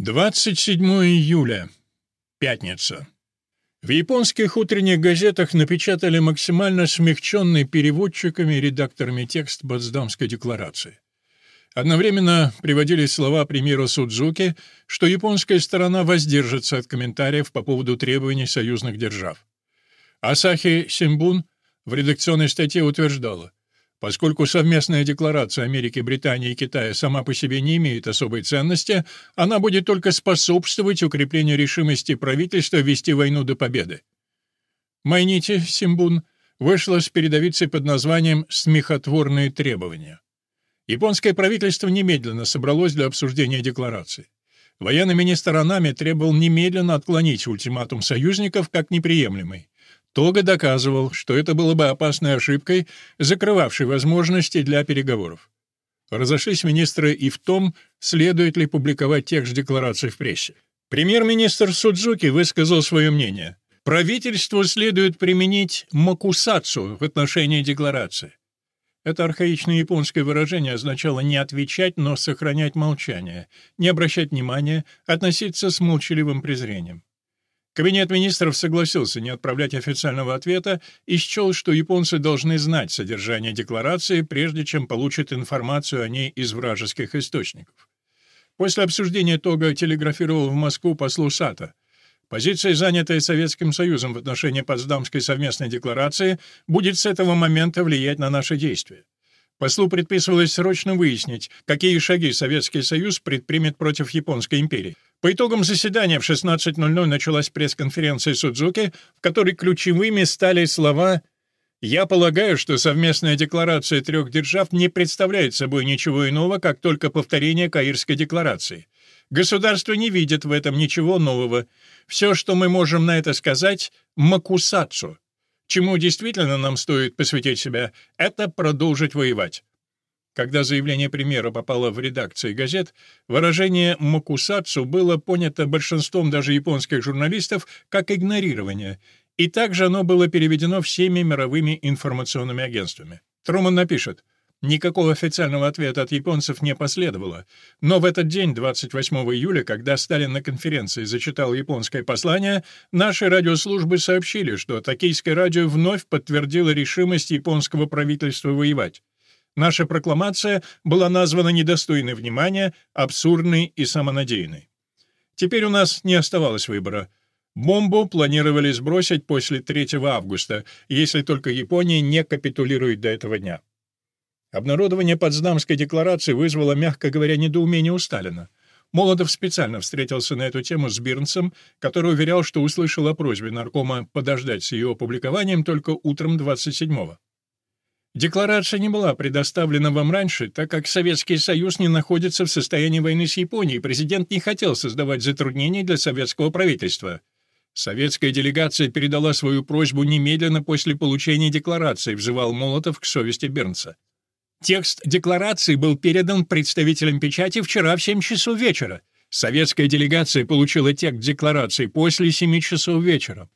27 июля. Пятница. В японских утренних газетах напечатали максимально смягченный переводчиками и редакторами текст Потсдамской декларации. Одновременно приводились слова премьера Судзуки, что японская сторона воздержится от комментариев по поводу требований союзных держав. Асахи Симбун в редакционной статье утверждала, Поскольку совместная декларация Америки, Британии и Китая сама по себе не имеет особой ценности, она будет только способствовать укреплению решимости правительства вести войну до победы. Майнити Симбун вышла с передовицей под названием «Смехотворные требования». Японское правительство немедленно собралось для обсуждения декларации. Военный министр Анами требовал немедленно отклонить ультиматум союзников как неприемлемый. Тога доказывал, что это было бы опасной ошибкой, закрывавшей возможности для переговоров. Разошлись министры и в том, следует ли публиковать текст декларации в прессе. Премьер-министр Судзуки высказал свое мнение. Правительству следует применить макусацию в отношении декларации. Это архаичное японское выражение означало не отвечать, но сохранять молчание, не обращать внимания, относиться с молчаливым презрением. Кабинет министров согласился не отправлять официального ответа и счел, что японцы должны знать содержание декларации, прежде чем получат информацию о ней из вражеских источников. После обсуждения Тога телеграфировал в Москву послу Сата. Позиция, занятая Советским Союзом в отношении Потсдамской совместной декларации, будет с этого момента влиять на наши действия. Послу предписывалось срочно выяснить, какие шаги Советский Союз предпримет против Японской империи. По итогам заседания в 16.00 началась пресс-конференция Судзуки, в которой ключевыми стали слова «Я полагаю, что совместная декларация трех держав не представляет собой ничего иного, как только повторение Каирской декларации. Государство не видит в этом ничего нового. Все, что мы можем на это сказать — макусацу. Чему действительно нам стоит посвятить себя, это продолжить воевать. Когда заявление премьера попало в редакции газет, выражение «макусацу» было понято большинством даже японских журналистов как игнорирование, и также оно было переведено всеми мировыми информационными агентствами. Труман напишет — Никакого официального ответа от японцев не последовало, но в этот день, 28 июля, когда Сталин на конференции зачитал японское послание, наши радиослужбы сообщили, что токийское радио вновь подтвердило решимость японского правительства воевать. Наша прокламация была названа недостойной внимания, абсурдной и самонадеянной. Теперь у нас не оставалось выбора. Бомбу планировали сбросить после 3 августа, если только Япония не капитулирует до этого дня. Обнародование Потсдамской декларации вызвало, мягко говоря, недоумение у Сталина. Молотов специально встретился на эту тему с Бирнсом, который уверял, что услышал о просьбе наркома подождать с ее опубликованием только утром 27-го. Декларация не была предоставлена вам раньше, так как Советский Союз не находится в состоянии войны с Японией, президент не хотел создавать затруднений для советского правительства. Советская делегация передала свою просьбу немедленно после получения декларации, взывал Молотов к совести Бернса. Текст декларации был передан представителям печати вчера в 7 часов вечера. Советская делегация получила текст декларации после 7 часов вечера.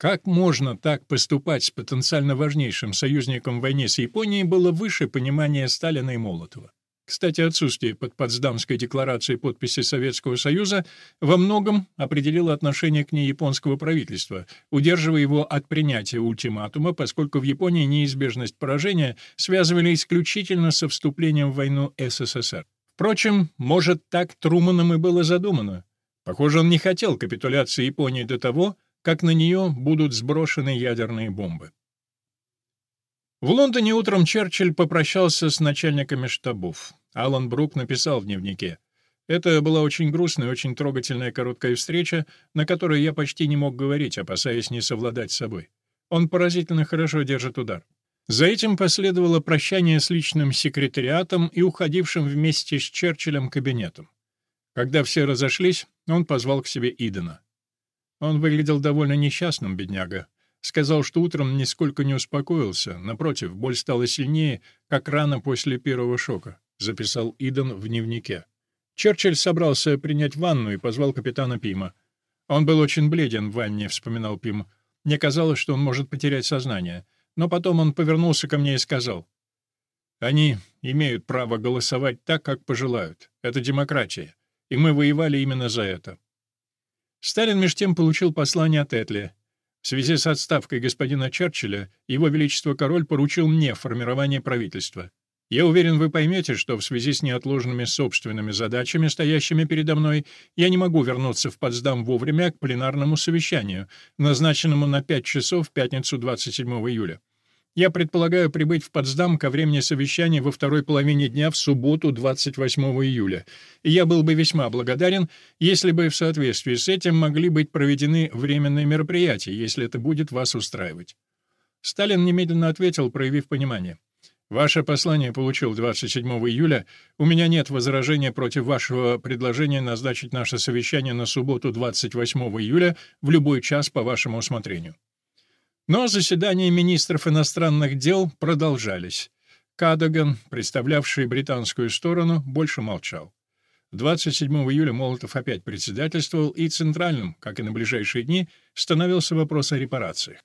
Как можно так поступать с потенциально важнейшим союзником в войне с Японией было выше понимания Сталина и Молотова. Кстати, отсутствие под Потсдамской декларацией подписи Советского Союза во многом определило отношение к ней японского правительства, удерживая его от принятия ультиматума, поскольку в Японии неизбежность поражения связывали исключительно со вступлением в войну СССР. Впрочем, может, так Труманом и было задумано. Похоже, он не хотел капитуляции Японии до того, как на нее будут сброшены ядерные бомбы. В Лондоне утром Черчилль попрощался с начальниками штабов. Алан Брук написал в дневнике. Это была очень грустная очень трогательная короткая встреча, на которой я почти не мог говорить, опасаясь не совладать с собой. Он поразительно хорошо держит удар. За этим последовало прощание с личным секретариатом и уходившим вместе с Черчиллем кабинетом. Когда все разошлись, он позвал к себе Идена. Он выглядел довольно несчастным, бедняга. Сказал, что утром нисколько не успокоился. Напротив, боль стала сильнее, как рана после первого шока, записал Иден в дневнике. Черчилль собрался принять ванну и позвал капитана Пима. Он был очень бледен в ванне, вспоминал Пим. Мне казалось, что он может потерять сознание. Но потом он повернулся ко мне и сказал. «Они имеют право голосовать так, как пожелают. Это демократия. и мы воевали именно за это. Сталин меж тем получил послание от Этли. В связи с отставкой господина Черчилля, его величество король поручил мне формирование правительства. Я уверен, вы поймете, что в связи с неотложными собственными задачами, стоящими передо мной, я не могу вернуться в Потсдам вовремя к пленарному совещанию, назначенному на 5 часов в пятницу 27 июля. Я предполагаю прибыть в Потсдам ко времени совещания во второй половине дня в субботу 28 июля. И я был бы весьма благодарен, если бы в соответствии с этим могли быть проведены временные мероприятия, если это будет вас устраивать. Сталин немедленно ответил, проявив понимание. Ваше послание получил 27 июля. У меня нет возражения против вашего предложения назначить наше совещание на субботу 28 июля в любой час по вашему усмотрению. Но заседания министров иностранных дел продолжались. Кадаган, представлявший британскую сторону, больше молчал. 27 июля Молотов опять председательствовал, и центральным, как и на ближайшие дни, становился вопрос о репарациях.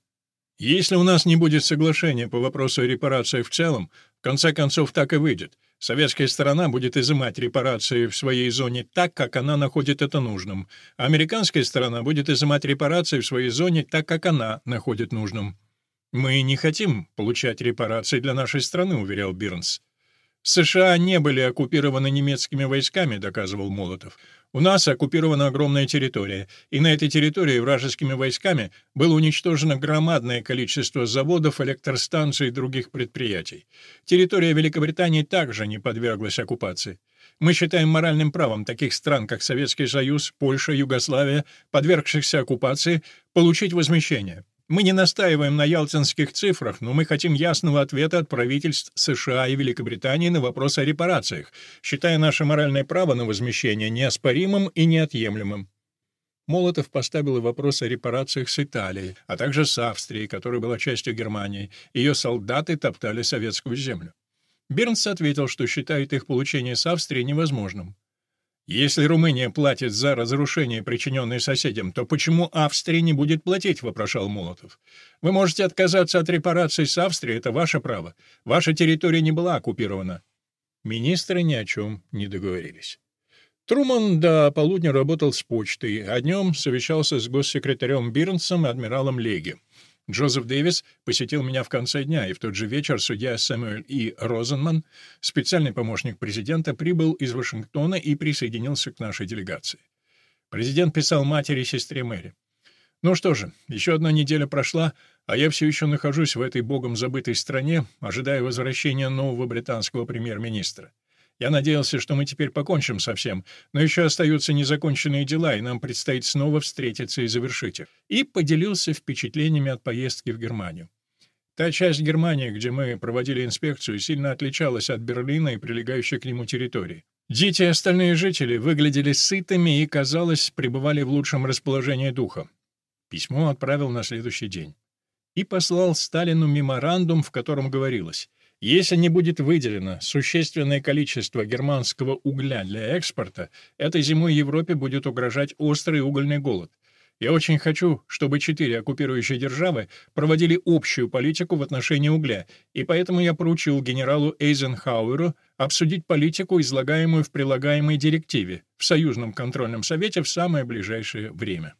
Если у нас не будет соглашения по вопросу о репарациях в целом, в конце концов так и выйдет. Советская сторона будет изымать репарации в своей зоне так, как она находит это нужным. Американская сторона будет изымать репарации в своей зоне так, как она находит нужным. «Мы не хотим получать репарации для нашей страны», — уверял Бирнс. США не были оккупированы немецкими войсками, доказывал Молотов. У нас оккупирована огромная территория, и на этой территории вражескими войсками было уничтожено громадное количество заводов, электростанций и других предприятий. Территория Великобритании также не подверглась оккупации. Мы считаем моральным правом таких стран, как Советский Союз, Польша, Югославия, подвергшихся оккупации, получить возмещение. Мы не настаиваем на ялтинских цифрах, но мы хотим ясного ответа от правительств США и Великобритании на вопрос о репарациях, считая наше моральное право на возмещение неоспоримым и неотъемлемым. Молотов поставил и вопрос о репарациях с Италией, а также с Австрией, которая была частью Германии. Ее солдаты топтали советскую землю. Бернс ответил, что считает их получение с Австрией невозможным. Если Румыния платит за разрушение, причиненное соседям, то почему Австрия не будет платить, вопрошал Молотов. Вы можете отказаться от репараций с Австрией, это ваше право. Ваша территория не была оккупирована. Министры ни о чем не договорились. Труман до полудня работал с почтой, а днем совещался с госсекретарем Бирнсом и адмиралом Леги. Джозеф Дэвис посетил меня в конце дня, и в тот же вечер судья Сэмюэль И. Розенман, специальный помощник президента, прибыл из Вашингтона и присоединился к нашей делегации. Президент писал матери и сестре Мэри. «Ну что же, еще одна неделя прошла, а я все еще нахожусь в этой богом забытой стране, ожидая возвращения нового британского премьер-министра. Я надеялся, что мы теперь покончим со всем, но еще остаются незаконченные дела, и нам предстоит снова встретиться и завершить их. И поделился впечатлениями от поездки в Германию. Та часть Германии, где мы проводили инспекцию, сильно отличалась от Берлина и прилегающей к нему территории. Дети и остальные жители выглядели сытыми и, казалось, пребывали в лучшем расположении духа. Письмо отправил на следующий день. И послал Сталину меморандум, в котором говорилось если не будет выделено существенное количество германского угля для экспорта, этой зимой Европе будет угрожать острый угольный голод. Я очень хочу, чтобы четыре оккупирующие державы проводили общую политику в отношении угля, и поэтому я поручил генералу Эйзенхауэру обсудить политику, излагаемую в прилагаемой директиве, в Союзном контрольном совете в самое ближайшее время.